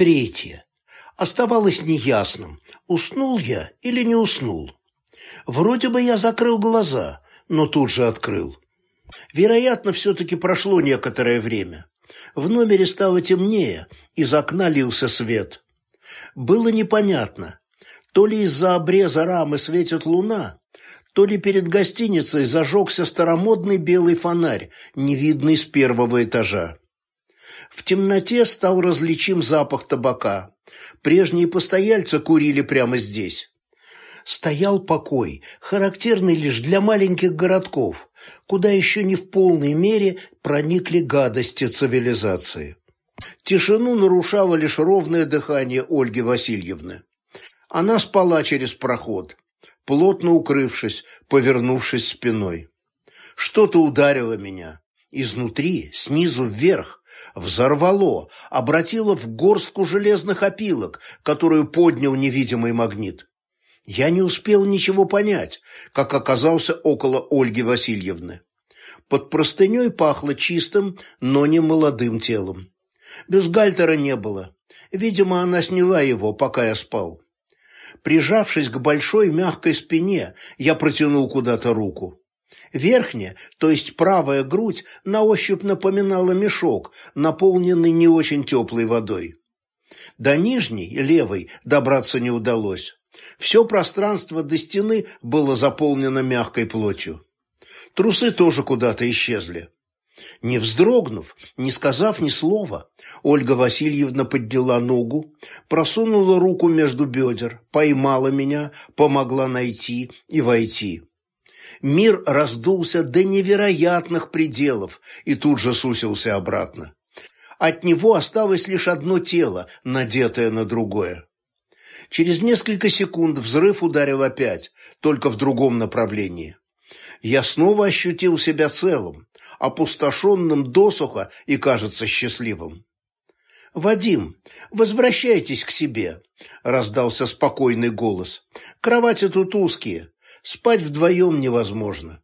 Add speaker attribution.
Speaker 1: Третье. Оставалось неясным, уснул я или не уснул. Вроде бы я закрыл глаза, но тут же открыл. Вероятно, все-таки прошло некоторое время. В номере стало темнее, из окна лился свет. Было непонятно, то ли из-за обреза рамы светит луна, то ли перед гостиницей зажегся старомодный белый фонарь, невидный с первого этажа. В темноте стал различим запах табака. Прежние постояльцы курили прямо здесь. Стоял покой, характерный лишь для маленьких городков, куда еще не в полной мере проникли гадости цивилизации. Тишину нарушало лишь ровное дыхание Ольги Васильевны. Она спала через проход, плотно укрывшись, повернувшись спиной. Что-то ударило меня. Изнутри, снизу вверх, взорвало, обратило в горстку железных опилок, которую поднял невидимый магнит. Я не успел ничего понять, как оказался около Ольги Васильевны. Под простыней пахло чистым, но не молодым телом. Бюстгальтера не было. Видимо, она сняла его, пока я спал. Прижавшись к большой мягкой спине, я протянул куда-то руку. Верхняя, то есть правая грудь, на ощупь напоминала мешок, наполненный не очень теплой водой. До нижней, левой, добраться не удалось. Все пространство до стены было заполнено мягкой плотью. Трусы тоже куда-то исчезли. Не вздрогнув, не сказав ни слова, Ольга Васильевна подняла ногу, просунула руку между бедер, поймала меня, помогла найти и войти. Мир раздулся до невероятных пределов и тут же сусился обратно. От него осталось лишь одно тело, надетое на другое. Через несколько секунд взрыв ударил опять, только в другом направлении. Я снова ощутил себя целым, опустошенным досуха и, кажется, счастливым. «Вадим, возвращайтесь к себе», – раздался спокойный голос. «Кровати тут узкие, спать вдвоем невозможно».